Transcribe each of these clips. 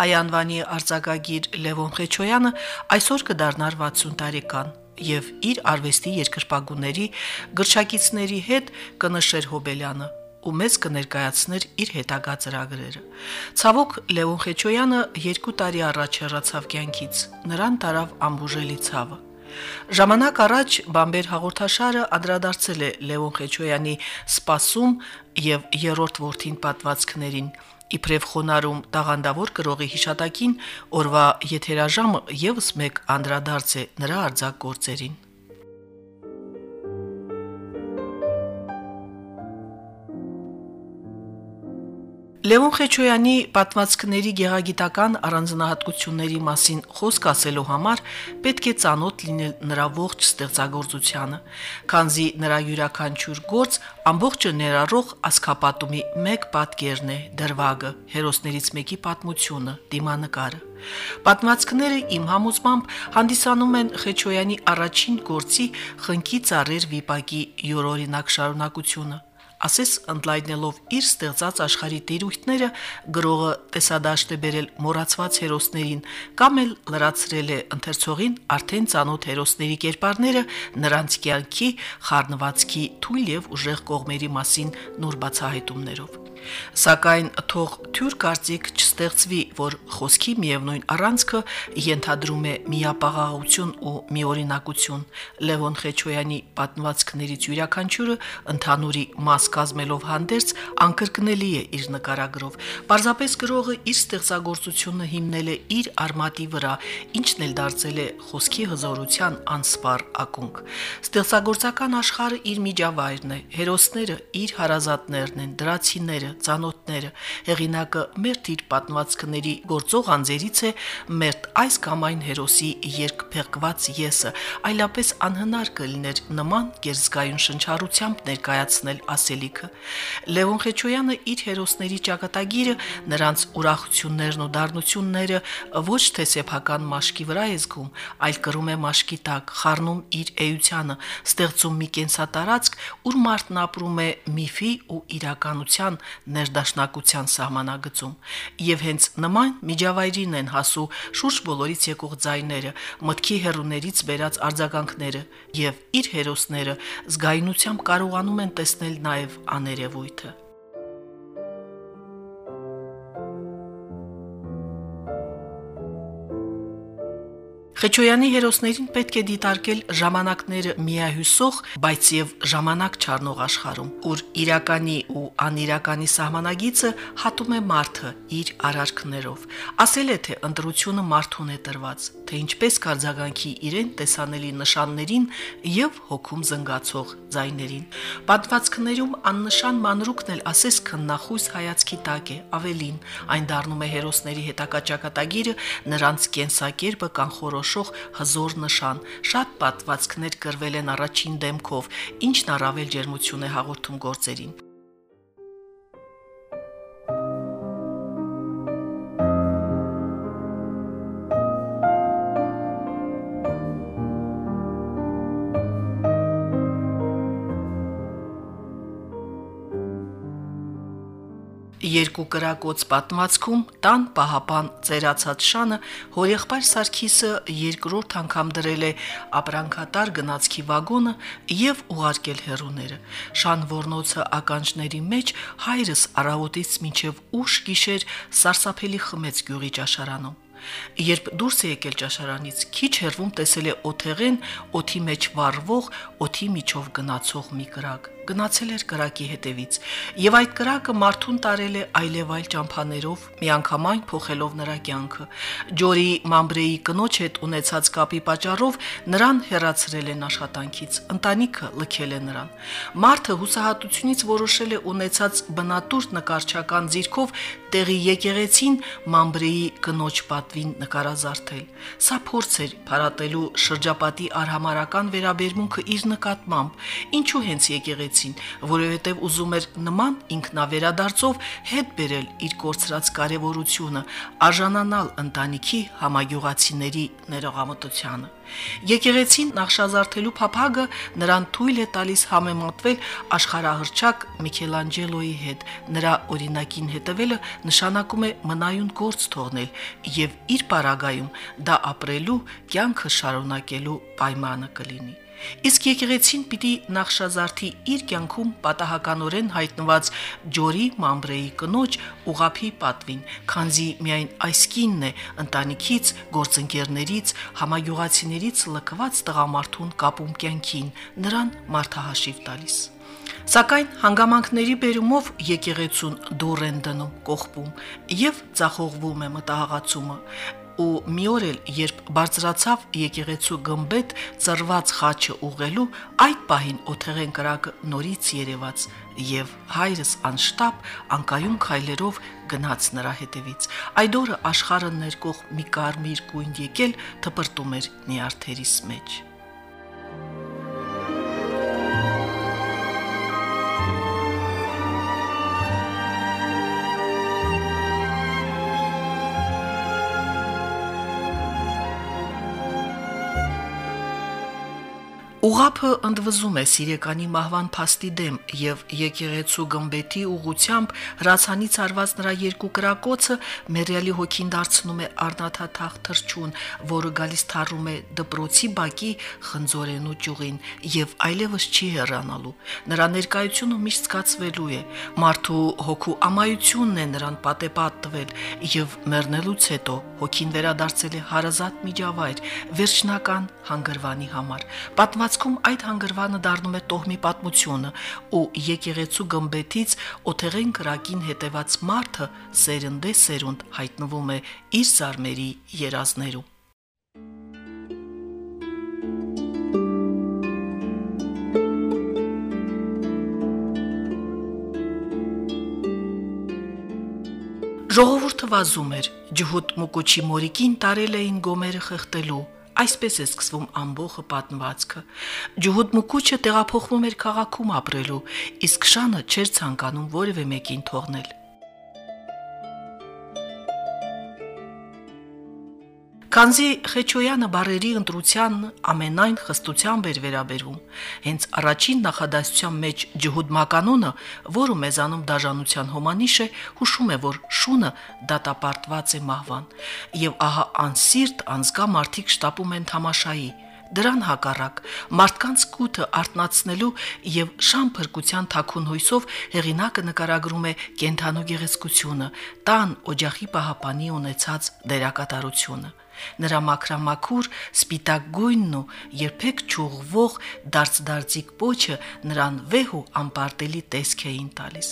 հայ անվանի արձակագիր Լևոն Խեչոյանը այսօր կդառնար 60 տարեկան եւ իր արվեստի երկրպագուների գրչակիցների հետ կնշեր Հոբելյանը ու մեզ կներկայացներ իր հետագա ծրագրերը։ Ցավոք Լևոն Խեչոյանը 2 տարի առաջ հեռացավ կյանքից։ Նրան տարավ ամբուժելի ցավը։ Ժամանակ առաջ Բամբեր հաղորդաշարը անդրադարձել է Լևոն Խեչոյանի սպասում եւ երրորդ ворթին պատվածքներին իբրև խոնարում տաղանդավոր գրողի հիշատակին օրվա եթերաժամը եւս մեկ անդրադարձ է նրա արձակ գործերին։ Լևոն Խեչոյանի պատմվածքների գեղագիտական առանձնահատկությունների մասին խոսք ասելու համար պետք է ծանոթ լինել նրա ողջ ստեղծագործությանը, քանզի նրա յուրաքանչյուր գործ ամբողջը ներառող ասկապատումի մեկ պատկերն է՝ դրվագը, հերոսներից մեկի պատմությունը, դիմանկարը։ Պատմվածքները իմ համոզմամբ հանդիսանում են Խեչոյանի առաջին գործի խնկի ծառեր վիպակի յուրօրինակ շարունակությունը ասես ընդլայնելով իր ստեղծած աշխարհի տիրույթները գրողը տեսադաշտ է բերել մոռացված հերոսներին կամ էլ լրացրել է ընթերցողին արդեն ծանոթ հերոսների կերպարները նրանց կյանքի խառնվածքի թույլ եւ ուժեղ կողմերի մասին նոր բացահայտումներով Սակայն թող թյուր կարծիք չստեղծվի, որ խոսքի միևնույն առանցքը ենթադրում է միապաղաղություն ու միօրինակություն։ Լևոն Խեչոյանի պատմվածքներից յուրաքանչյուրը ընդհանուրի մաս կազմելով հանդերձ անկրկնելի է իր նկարագրով։ Պարզապես գրողը իր ստեղծագործությունը հիմնել է իր արմատի վրա, ինչն էլ դարձել է խոսքի հզորության անսպառ ակունք։ Ստեղծագործական աշխարհը իր միջավայրն է, հերոսները իր հարազատներն են, դրացիները ծանոթները։ Հեղինակը մերթ իր պատմվածքների գործող անձերից է մերթ այս կամ այն հերոսի երկփեղկված եսը, այլապես անհնար կլիներ նման կերզգայուն շնչառությամբ ներկայացնել ասելիքը։ Լևոն Խեչոյանը իր հերոսների ճակատագիրը, նրանց ուրախություններն ու դառնությունները ոչ թե սեփական մաշկի վրա է զգում, այլ կրում է մաշկի տակ, խառնում իր էությանը, ստեղծում մի կենսատարածք, ուր մարդն ապրում է միֆի ու իրականության ներդաշնակության սահմանագծում, եւ հենց նման միջավայրին են հասու շուրջ բոլորից եկող ձայները, մտքի հերուներից բերած արձագանքները եւ իր հերոսները զգայունությամբ կարողանում են տեսնել նաեւ աներևույթը։ Խեչոյանի հերոսներին պետք է դիտարկել ժամանակները միահյուսող, բայց եւ ժամանակ չառնող աշխարհում, ուր իրականի ու անիրականի սահմանագիծը հատում է մարդը իր արարքներով։ Ասել է թե ընտրությունը մարդուն է տրված, թե ինչպես կարձագանքի իրեն տեսանելի նշաններին եւ հոգում զնգացող ձայներին։ Պատվածքներում աննշան մանրուկն էլ ասես քննախույս հայացքի տակ է, ավելին, այն դառնում է հերոսների հետակա ճակատագիրը, նրանց կենսակերպը կանխորոշ որոշող հզոր նշան։ Շատ պատվածքներ գրվել են առաջին դեմքով, ինչն առավել ջերմություն է հաղորդում գործերին։ Երկու կրակոց պատմվածքում տան պահապան ծերացած շանը հորեղբայր Սարգիսը երկրորդ անգամ դրել է ապրանքատար գնացքի վագոնը եւ ուղարկել հերուները։ Շան Որնոցը ականջների մեջ հայրս առավոտից մինչև ուշ գիշեր սարսափելի խմեց գյուղի ճաշարանում։ Երբ դուրս է եկել ճաշարանից, քիչ հեռվում տեսել է օթեղեն, օթի մեջ վառվող, օթի միջով գնացող մի կրակ։ գնացել էր կրակի հետևից, եւ այդ կրակը մարդուն տարել է այլևայլ ճամփաներով, միանգամայն փոխելով նրա կյանքը։ Ջորի Մամբրեի կնոջ հետ ունեցած կապի պատճառով նրան հերացրել են աշխատանքից, ընտանիքը լքել է նրան։ Մարդը հուսահատությունից որոշել է ունեցած բնատուր նկարչական ձիրքով տեղի եկեղեցին Մամբրեի կնոջ պատվին նկարազարդել։ Սա փորձ էր փարատելու շրջապատի արհամարական վերաբերմունքը իր նկատմամբ, ինչու հենց եկեղեցին, որովհետև ուզում էր նման ինքնավերադարձով հետ բերել իր կորցրած կարևորությունը, արժանանալ ընտանիքի համագյուղացիների ներողամտությանը։ Եկեղեցին նախշազարթելու փափագը նրան թույլ է տալիս համեմատվել աշխարհահռչակ Միքելանջելոյի հետ։ Նրա օրինակին հետևելը նշանակում է մնայուն գործ թողնել եւ իր պարագայում դա ապրելու, կյանքը շարունակելու պայմանը կլինի։ Իսկ եկեղեցին պիտի նախշազարթի իր կյանքում պատահականորեն հայտնված Ջորի Մամբրեի կնոջ ուղափի պատվին, քանզի միայն այս կինն է ընտանիքից, գործընկերներից, համագյուղացիներից լքված տղամարդուն կապում կյանքին, նրան մարդահաշիվ տալիս։ Սակայն հանգամանքների բերումով եկեղեցուն դուր են դնում, կողպում եւ ցախողվում է մտահղացումը ու մի օր էլ երբ բարձրացավ եկեղեցու գմբեթ ծրված խաչը ուղղելու այդ պահին օթեղեն կրակը նորից երևաց եւ հայրս անշտապ անկայուն քայլերով գնաց նրա հետևից այդ օրը աշխարհը ներկող մի կարմիր գույն եկել թպրտում էր նիարթերիս մեջ Ուղափը ընդվզում է Սիրեկանի մահվան փաստի դեմ եւ եկեղեցու գմբեթի ուղությամբ հրացանից արված նրա երկու կրակոցը մերյալի հոգին դարձնում է արնաթաթախ թրջուն, որը գալիս թարում է դպրոցի բակի խնձորենու ճյուղին եւ այլևս չի հեռանալու։ Նրա ներկայությունը միշտ զգացվելու է։ Մարդու հոգու ամայությունն է նրան պատեպատ տվել եւ մեռնելուց հետո հոգին վերադարձել է հարազատ միջավայր, վերջնական հանգրվանի համար։ Պատմած ընթացքում այդ հանգրվանը դառնում է տոհմի պատմությունը ու եկեղեցու գմբեթից օթեղեն կրակին հետևած մարդը սերնդե սերունդ հայտնվում է իր զարմերի երազներում Ժողովուրդը վազում էր, ջհուդ մուկուչի մորիկին տարել էին գոմերը խեղտելու, Այսպես է սկսվում ամբողը պատմվածքը։ Ջուհուդ Մուկուչը տեղափոխվում էր քաղաքում ապրելու, իսկ Շանը չէր ցանկանում որևէ մեկին թողնել։ Քանզի Խեչոյանը բարերի ընտրության ամենայն խստությամբ էր վերաբերվում, հենց առաջին նախադասության մեջ ջհուդ մականոնը, որը մեզանում դաժանության հոմանիշ է, հուշում է, որ շունը դատապարտված է մահվան, եւ ահա անսիրտ անզգա մարդիկ շտապում են թամաշայի, Դրան հակառակ մարդկանց կութը արտնացնելու եւ շամ փրկության թակուն հույսով հեղինակը նկարագրում է կենթանու գեղեցկությունը, տան օջախի պահապանի ունեցած դերակատարությունը։ Նրա մակրամակուր սպիտակ գույնն ու երբեք չուղվող դարձ-դարձիկ պոչը նրան վեհ ու անպարտելի տեսք էին տալիս։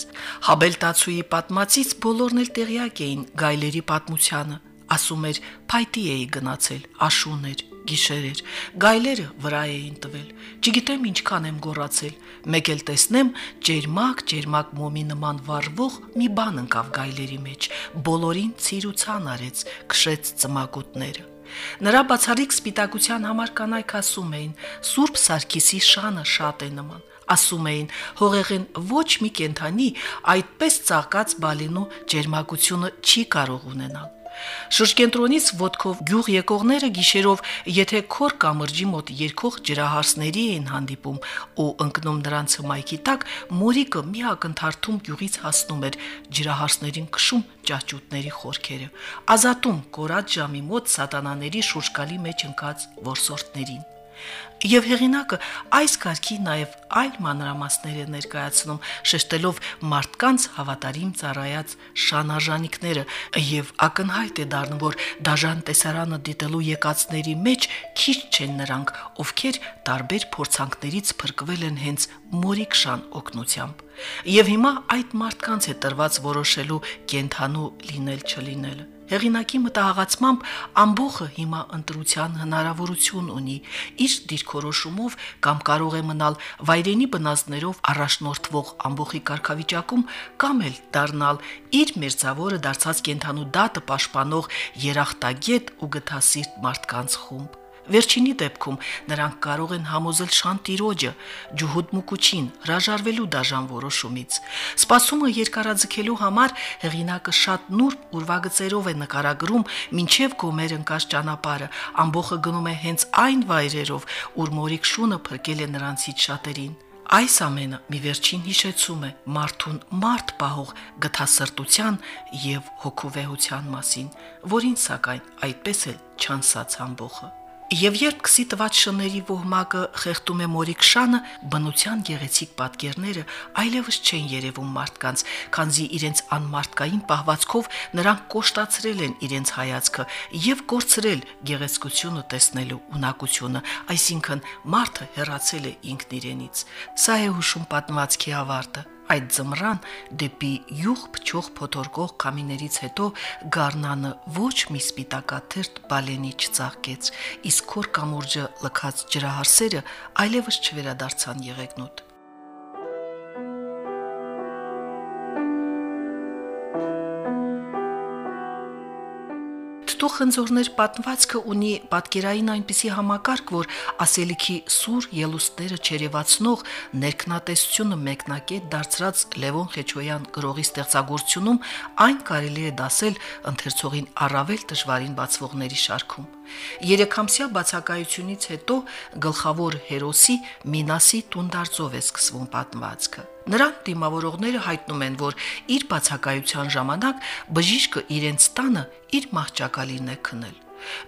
Հաբելտացուի պատմածից բոլորն էլ տեղյակ էին գայլերի պատմությանը։ Ասում էր, փայտի էի գնացել, աշուն էր, գիշեր էր, գայլերը վրա էին տվել։ Չգիտեմ ինչքան եմ գոռացել։ Մեկ էլ տեսնեմ ջերմակ, ջերմակ մոմի նման վառվող մի բան ընկավ գայլերի մեջ։ Բոլորին ցիրուցան արեց, քշեց ծմակուտները։ Նրա բացառիկ սպիտակության համար կանայք ասում էին. Սուրբ Սարգիսի շանը շատ է նման ասում էին հողեղեն ոչ մի կենթանի այդպես ծաղկած բալինու ջերմակությունը չի կարող ունենալ Շրջկենտրոնից ոդկով գյուղ եկողները գիշերով, եթե քոր կամրջի մոտ երկող ջրահարսների էին հանդիպում ու ընկնում նրանց մայքի տակ, մորիկը մի ակնթարթում գյուղից հասնում էր ջրահարսներին քշում ճաճուտների խորքերը, ազատում կորած ժամի մոտ սատանաների շուշկալի մեջ ընկած որսորդներին։ Եվ հեղինակը այս կարգի նաև այլ մանրամասներ է ներկայացնում, շեշտելով մարդկանց հավատարիմ ծառայած շանաժանիկները եւ ակնհայտ է դառնում, որ դաժան տեսարանը դիտելու եկածների մեջ քիչ չեն նրանք, ովքեր տարբեր փորձանքներից փրկվել են հենց մորիկշան օգնությամբ։ Եվ հիմա այդ մարդկանց է տրված որոշելու կենթանու լինել չլինելը։ Հեղինակի մտահղացմամբ ամբողը հիմա ընտրության հնարավորություն ունի իր դիրքորոշումով կամ կարող է մնալ վայրենի բնազդներով առաջնորդվող ամբողի կարգավիճակում կամ էլ դառնալ իր մերձավորը դարձած կենթանու դատը պաշտպանող երախտագետ ու գթասիրտ մարդկանց խումբ։ Վերջինի դեպքում նրանք կարող են համոզել շանտիրոջը, ջուհուդ մուկուչին, հրաժարվելու դաժան որոշումից։ Սպասումը երկարաձգելու համար հեղինակը շատ նուրբ ուրվագծերով է նկարագրում մինչև գոմեր ընկած ճանապարհը, ամբողը գնում է հենց այն վայրերով, ուր մորիկ շունը փրկել է նրանցից շատերին։ Այս ամենը մի վերջին հիշեցում է մարդուն մարդ պահող գթասրտության եւ հոգուվեհության մասին, որին սակայն այդպես էլ չանսած ամբողը։ Եվ երբ քսի տված շների ոհմակը խեղտում է մորիկշանը, բնության գեղեցիկ պատկերները այլևս չեն երևում մարդկանց, քանզի իրենց անմարտկային պահվածքով նրանք կոշտացրել են իրենց հայացքը եւ կորցրել գեղեցկությունը տեսնելու ունակությունը, այսինքն մարդը հեռացել է ինքն իրենից։ Սա է հուշում պատմվածքի ավարտը այդ զմրան դեպի յուղ փչող փոթորկող կամիներից հետո գառնանը ոչ մի սպիտակաթերթ բալենի չծաղկեց, իսկ քոր կամուրջը լքած ջրահարսերը այլևս չվերադարձան եղեգնուտ։ Թթու խնձորներ պատմվածքը ունի պատկերային այնպիսի համակարգ, որ ասելիքի սուր ելուստները չերևացնող ներքնատեսությունը մեկնակետ դարձրած Լևոն Խեչոյան գրողի ստեղծագործությունում այն կարելի է դասել ընթերցողին առավել դժվարին բացվողների շարքում։ Երեքամսյա բացակայությունից հետո գլխավոր հերոսի Մինասի տունդարձով է սկսվում պատմվածքը։ Նրան դիմավորողները հայտնում են, որ իր բացակայության ժամանակ բժիշկը իրենց տանը իր մահճակալին է քնել։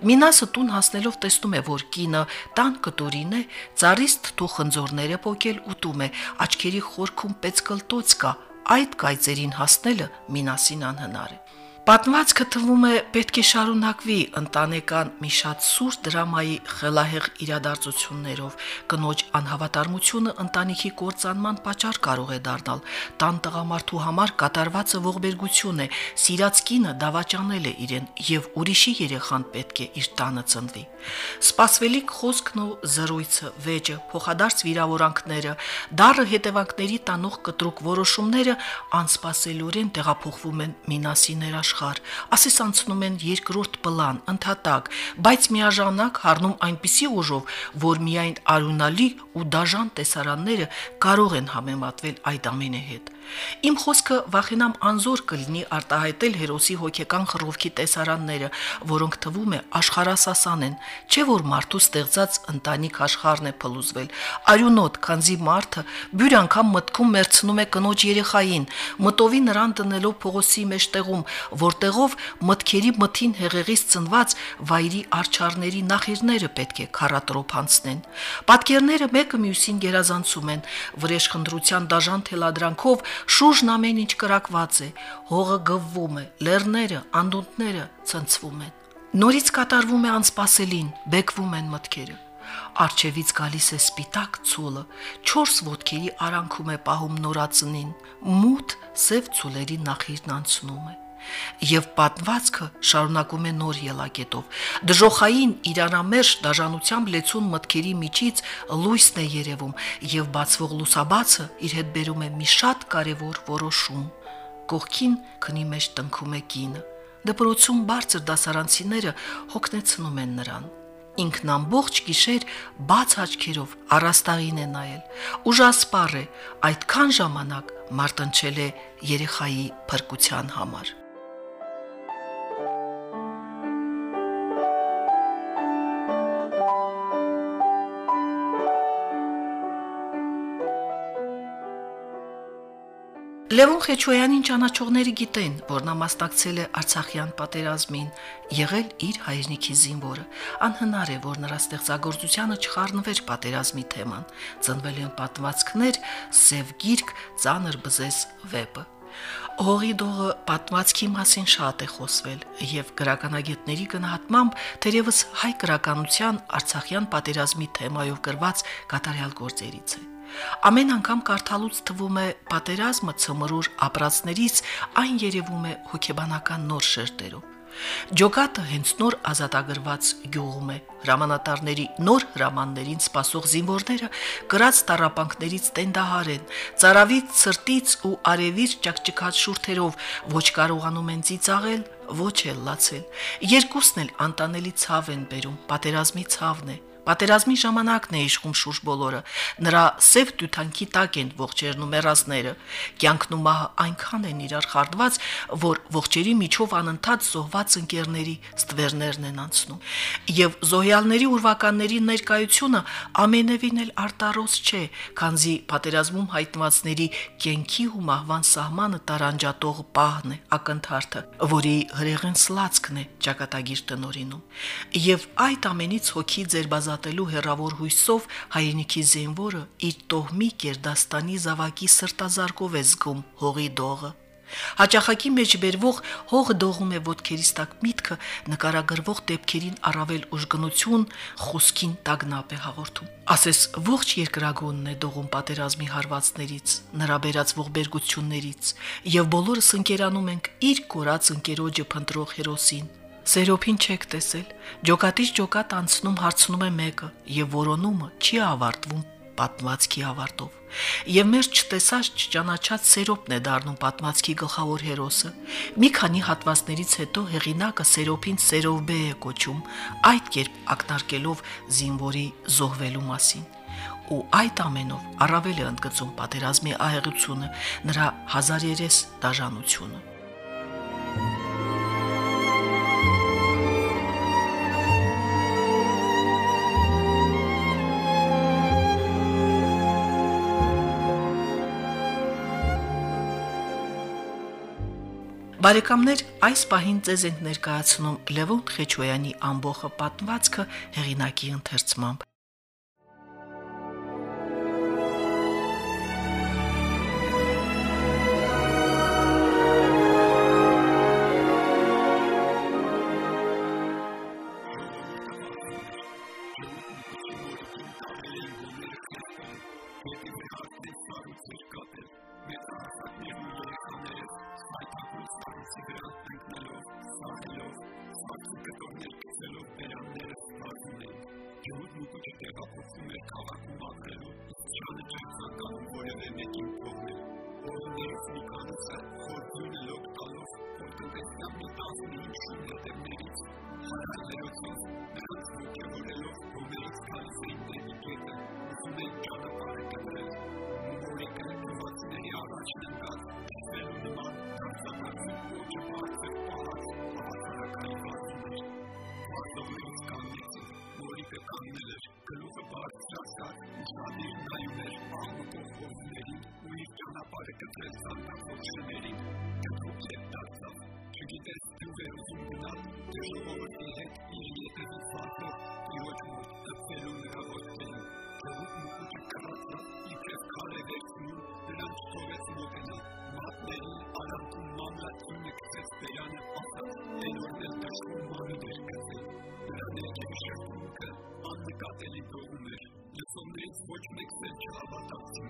Մինասը տուն հասնելով տեսնում է, որ կինը տան կտորին է, ծառից թթու խնձորները փոկել ուտում է, աչքերի խորքում պեցկլտոց կա, այդ կայծերին հասնելը Մինասին անհնար է։ Պատմվածքը թվում է պետք է շարունակվի ընտանեկան մի շատ սուր դրամայի խելահեղ իրադարձություններով։ Կնոջ անհավատարմությունը ընտանիքի կործանման պատճառ կարող է դառնալ։ Տան տղամարդու համար կատարվածը ողբերգություն է, սիրած կինը դավաճանել է իրեն եւ ուրիշի երեխան պետք է իր տանը ծնվի։ Սպասվելիք խոսքն ու զրույցը, վեճը, փոխադարձ վիրավորանքները, դառը հետևանքների տանող կտրուկ որոշումները անսպասելիորեն տեղափոխվում են Մինասի ներաշխ աշխարհ, ասես անցնում են երկրորդ պլան, ընդհատակ, բայց միաժամանակ հառնում այնպիսի ուժով, որ միայն արունալի ու դաժան տեսարանները կարող են համեմատվել այդ ամենի հետ։ Իմ խոսքը վախենամ անզոր կլինի արտահայտել հերոսի հոգեկան խռովքի տեսարանները, որոնք թվում է աշխարհասասան են, չէ որ մարդու ստեղծած ընտանիք աշխարհն է փլուզվել։ Արյունոտ, քանզի մարդը բյուր անգամ մտքում մերցնում է կնոջ երեխային, մտովի նրան տնելով փողոսի մեջտեղում, որտեղով մտքերի մթին հեղեղից ծնված վայրի արչարների նախիրները պետք է քարատրոփ անցնեն։ Պատկերները մեկը մյուսին գերազանցում են, վրեժխնդրության դաժան թելադրանքով շուրջն ամեն ինչ կրակված է, հողը գվվում է, լեռները, անդունդները ցնցվում են։ Նորից կատարվում է անսպասելին, բեկվում են մտքերը։ Արջևից գալիս է սպիտակ ցուլը, 4 ոտքերի արանքում է պահում նորածնին, մութ սև ցուլերի նախիրն անցնում է եւ պատվածքը շարունակում է նոր ելակետով դժոխային իրանամերժ դաժանությամբ լեցուն մտքերի միջից լույսն է երևում եւ բացվող լուսաբացը իր հետ բերում է մի շատ կարևոր որոշում. Կողքին քնի մեջ տնքում է կինը դպրոցում բարձր դասարանցիները հոգնեցնում են նրան ինքն ամբողջ գիշեր բաց աչքերով առաստաղին է նայել ուժասպառ է այդքան ժամանակ մարտնչել է երեխայի փրկության համար Լևոն Խեչոյանին ճանաչողները գիտեն, որ նա մասնակցել է Արցախյան պատերազմին, եղել իր հայրենիքի զինվորը։ Անհնար է, որ նրա ստեղծագործությանը չխառնվեր պատերազմի թեման։ Ծնվել են պատմվածքներ, Սև գիրք, Ծանր բզես վեպը։ Հողի դողը պատմվածքի մասին շատ է խոսվել եւ գրականագետների գնահատմամբ թերևս հայ գրականության Արցախյան պատերազմի թեմայով գրված կատարյալ գործերից է։ Ամեն անգամ կարդալուց թվում է պատերազմը ծմրուր ապրածներից այն երևում է հոգեբանական նոր շերտերով։ Ջոկատը հենց նոր ազատագրված գյուղում է։ Հրամանատարների նոր հրամաններին սпасող զինվորները գրած տարապանքներից տենդահար են, ծարավից ծրտից ու արևից ճակճկած շուրթերով ոչ կարողանում են ծիծաղել, ոչ էլ լացել։ Երկուսն էլ անտանելի ցավ են բերում, պատերազմի ցավն է։ Պատերազմի ժամանակն է իշխում շուրջ բոլորը։ Նրա սև դյութանքի տակ են ողջերն ու մեռածները։ Կյանքն ու մահը այնքան են իրար խարդված, որ ողջերի միջով անընդհատ զոհված ընկերների ստվերներն են անցնում։ Եվ զոհյալների ուրվականների ներկայությունը ամենևին էլ արտարոց չէ, քանզի պատերազմում հայտնվածների կենքի ու մահվան սահմանը տարանջատող պահն է, ակնթարթը, որի հրեղեն սլացքն է ճակատագիր տնորինում։ Եվ այդ ամենից հոգի ձեր ազատելու հերավոր հույսով հայրենիքի զինվորը իր տոհմի Կերդաստանի զավակի սրտազարկով է զգում հողի դողը։ Հաճախակի մեջ բերվող հողը դողում է ոդքերից տակ միտքը նկարագրվող դեպքերին առավել ուժգնություն, խոսքին տագնապ է հաղորդում։ Ասես ողջ երկրագոնն է դողում պատերազմի հարվածներից, նրա բերած ողբերգություններից, եւ բոլորս ընկերանում ենք իր կորած ընկերոջը փնտրող հերոսին, Սերոփին չեք տեսել։ Ջոկատից ջոկատ անցնում հարցնում է մեկը, եւ որոնումը չի ավարտվում պատմվածքի ավարտով։ Եվ մեր չտեսած չճանաչած Սերոպն է դառնում պատմվածքի գլխավոր հերոսը։ Մի քանի հատվածներից հետո հեղինակը Սերոպին Սերովբե է կոչում, այդ կերպ ակնարկելով զինվորի զոհվելու մասին ու այդ ամենով առավել է ընդգծում պատերազմի ահեղությունը, նրա հազարերես դաժանությունը։ Բարեկամներ, այս պահին ցեզ ենք ներկայացնում Լևոն Խեչոյանի ամբողջ պատմվածքը հեղինակի ընթերցմամբ։ շրջանցի քիչ խոսող ամբողջ ձեր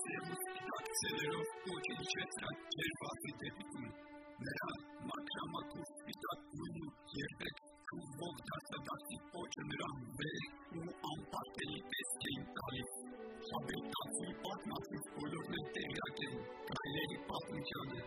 սև ու սպիտակ ցելերով կոչիչեցրած ջերվածի դեպի տուն։ Նրա մակրամակուր սպիտակ գույնը երբեք ողջ դասադասի փոճը նրան վեր ու անպարտելի տեսք էին տալիս։ Հաբետացի պատմածի բոլորն են տեղյակ էին։ Գայլերի պատմությանը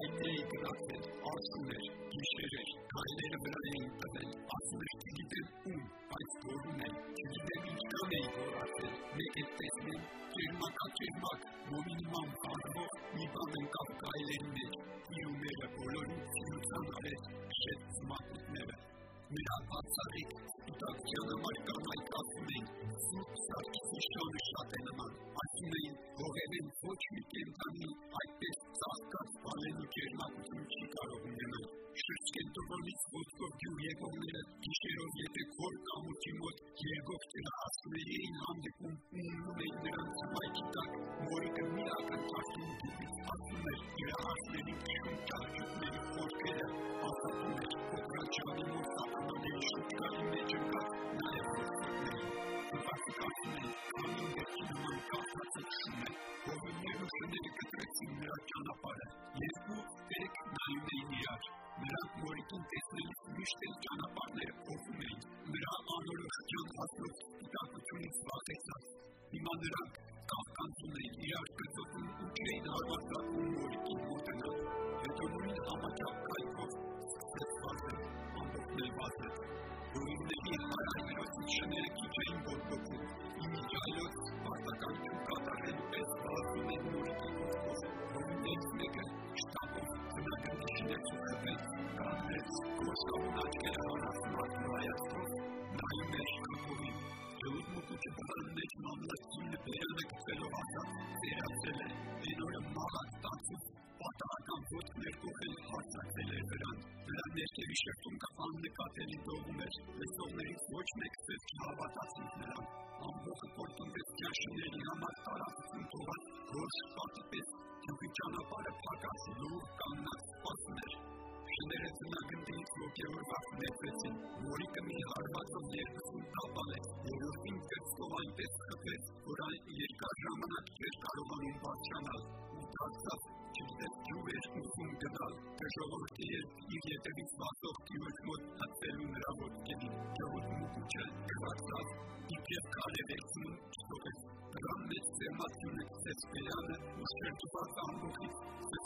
հայտնի էի գրացել, ասում էր գիշեր էր, գայլերը վրա էին տվել, ասում էր չգիտեմ ում, բայց որում են, չգիտեմ ինչքան էի որացել, մեկ է տեսնեմ, ջերմակա-ջերմակ, մոմինման կարվող մի բան ընկավ գայլերի մեջ, իրումերը բոլորին սիրության արեց, շետ ծմակուտները։ Նրա բացառիկ սպիտակության համար կանայք ասում էին, սուրբ սարքիսի շանը շատ է նման, ասում էին, հողերեն ոչ մի կենտանի այդպես ծաղկած բալեն ու ջերմակություն չի կարող ունենալ։ Շրջկենտրոնից ոտքով գյուր եկողները գիշերով եթե քոր կամուրջի մոտ երգող ջրահասների էին հանդիպում ու ունում էին նրանց մայքի տակ, մորիկը մի ակնթարթում դուպից ասում էր ջրահասների քշում ճարճուտների խորքերը, ասատում էր փոքրաչանի մոտ սատանաների շուրջկալի մեջ ընկած նաև ոսկորներին։ Սպասիկացում էին, քամին գրքի նման կախած ու քշում է, հովիներն ու շները կտրեցին նրա ճանապարհը, երկու տեք նայում էին իրար, նրանք մորիկին տեսնելիս միշտ էլ ճանապարհները փոխում էին, նրա անորոշության հասնող սպիտակությունից վախեցած։ Հիմա նրանք կաղկանցում էին իրար կծոտում ու չէին հարվածակում մորիկին մոտենալ։ Հետո նույն համաչափ կայքով սկսեց վազել, ամբողջնել վազել։ Ռուինների հարայրոսի շները քիչ էին բորբոքում, իմիջայլոց Նրա ներքևի շերտում կապան նկատելի դողում էր, լսողներից ոչ մեկը պես չհավատացին նրան։ Ամբողը կորտումպես կյաշիների համար տարածություն թողած գորշ պատի պես ճյուղի ճանապարհը փակած լուր կանգնած սպասում էր։ Շները ծնագնդից ոգևորված ներվեցին, մորիկը մի հարվածով երկուսում տապալեց, երրորդին կրծքով այնպես խփեց, որ այն երկար ժամանակ չէր կարողանում բարձրանալ, ու դարձավ չգիտես ջուր էր ուզում գնալ, թե ժողովրդի իր ետևից վազող գյուղ մոտ հատվելու նրա ոտքերին, ջհուդ մուկուչը կրացավ, իբրև քարեր եկցնում չթողեց, նրան մեջ ձերմացյունը գցեց բերանը ու շրջված ամբողից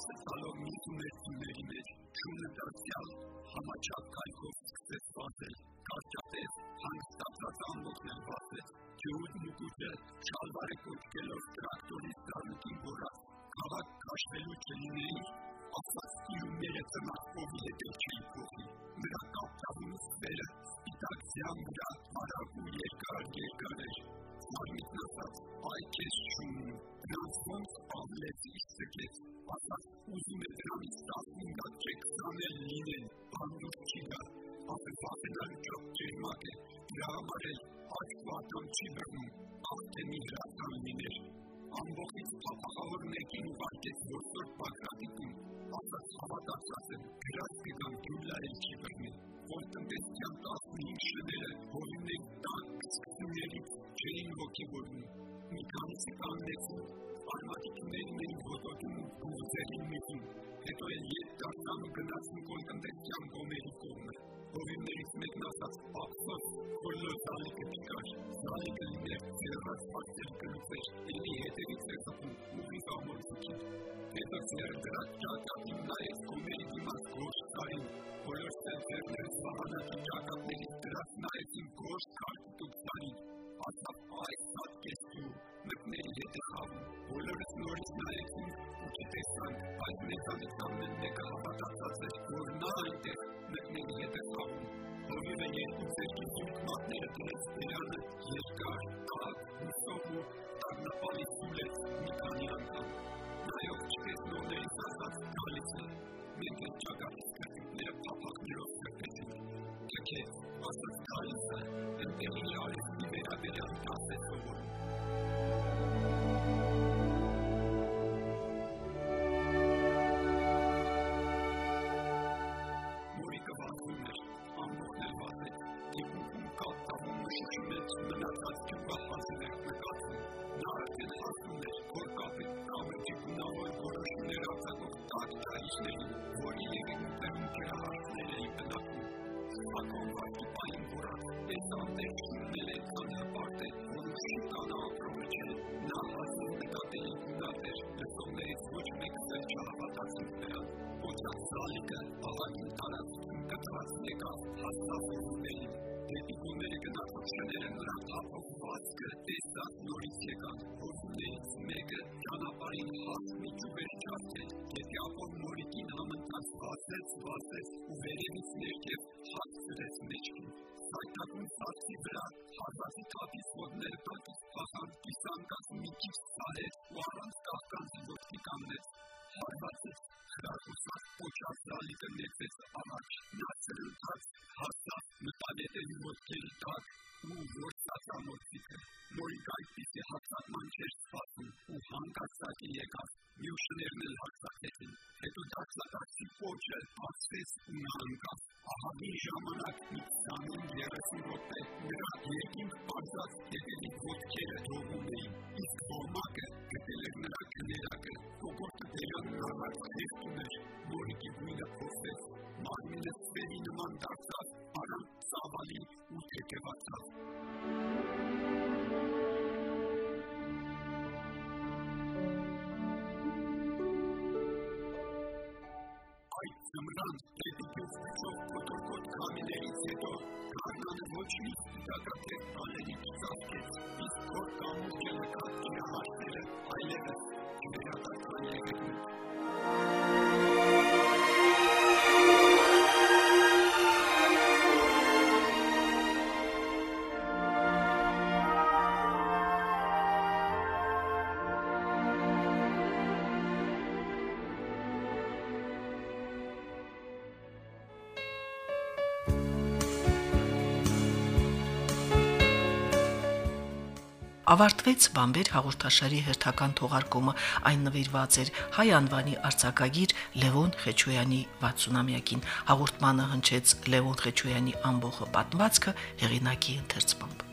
ծծալով մի ուներցիների մեջ, շունը դարձյալ համաչափ կայքով սկսեց վազել, կարճատես, հանգստացած ամբողջն էլ վազեց, ջհուդ մուկուչը շալվարը կոչկելով տրակտորից դառնուկին որած, քաղաք քաշվելու չլինեի, ասած իրումները ծնախով ետել չի փոխի։ Նրա կապտավուն սվերը սպիտակ ձյան վրա հարավ ու երկար երկար էր։ Մարմիտն ասաց, այ քեզ շունում, դրանց ոնց ավլեց իր սկեց, ասաց ուզում է դրանից 15 հատ չէ 20 էլ լինեն, բանդուր չի գա, ապր վախենալու ճոք ջերմակ է, դրա համար էլ աչք ու ատամ չի բռնում, աղթեմի հրացան լիներ ամբողջից փափախավոր մեկին ուղարկեց որսոր Բագրատիկին, ասաց հավատացած եմ, գրած կգան գյուլարել չի բռնի, որ տնտեսության 15 շները հորինների տան սկսումներից չէին ոգևորվում, մի քանիսը կանգնեցին, արմատիկներն էին ոտոտում ու բուզերին միտում, հետո էլ ետ դարձան ու գնացին կոնտնտեսյան գոմերի կողմը, հովիններից մեկն ասաց պապսով, որ լոր զալիկը չկար, զալիկը լիներ ձերված պատել կլուծեր, էլի հետևից է խփում, ուղի կամորձուքին։ Հետո սերը դրած ճակատին նայեց գոմերի դիմաց գոշ տարին, բոլոր սենսերները զվահանակի ճակատներից դրած նայեցին գոշ կարկուտուկ տարին, ասավ այս սատ կեսու, մկների հետ է խավում, բոլորս նորից նայեցին ու չտեսանք, բայց մեզանից ամեն մեկը հավատացած էր, որ նա այնտեղ մկների հետ է խավում, հովիվը երկու ձերքի զուրկ մատները դրեց բերանը, երկար, կակ, հուսով ու տագնապալի սուլեց մի քանի անգամ։ Նայող չտեսնողներից ասաց գալիս է, մենք էլ ճակատից կրտիկները փափակներով կրտեցինք։ Չքեց, ասաց գալիս է, ընտեղ իր արեսնի վերաբերյալ դաս է բնակիչներին, որի եղեգնուտերում գերահարցներ էին բնակվում։ Սակոն վարկի պային որակ, այս անտեր շուննել է անհպարտ է, որ ուշի տանը ապրողը չէ, նա հազիվ նկատելի կուդատեր, լսողներից ոչ մեկը դեր չհավատացին նրան, ոչած սալիկը աղագին տարածքում կտրած եկավ հաստավորումներին, դեպի գոները գնացող շները նրան ապողվածքը տեսած նորից եկան, հորումներից մեկը ճանապարին հաս մի ջուբեր չարդել, ապոր նորիկին համընթաց վասեց, վասեց ու վերևից ներքև հասցրեց մեջքին։ Սայտակում սացի վրա հարվածի թապիս ոտները պատից պախան կիսանկած մի քիչ սարեց ու առանց կաղկանցի ոտքի կանգնեց։ Հարվածեց հրախուսած պոչած դալիկը ներվեց առաջ, նա սրընթաց հասավ մտալետերի ոտքերի տակ ու որ ծածամորցիկը, նորիկ այդպիսի հացատման չէր սպասում ու հանկարծակի եկավ, մյուշներն էլ Look, Ավարտվեց Բամբեր հաղորդաշարի հերթական թողարկումը։ Այն նվիրված էր հայ անվանի արձակագիր Լևոն Խեչոյանի 60-ամյակին։ Հաղորդմանը հնչեց Լևոն Խեչոյանի ամբողջ պատմվածքը հեղինակի ընթերցմամբ։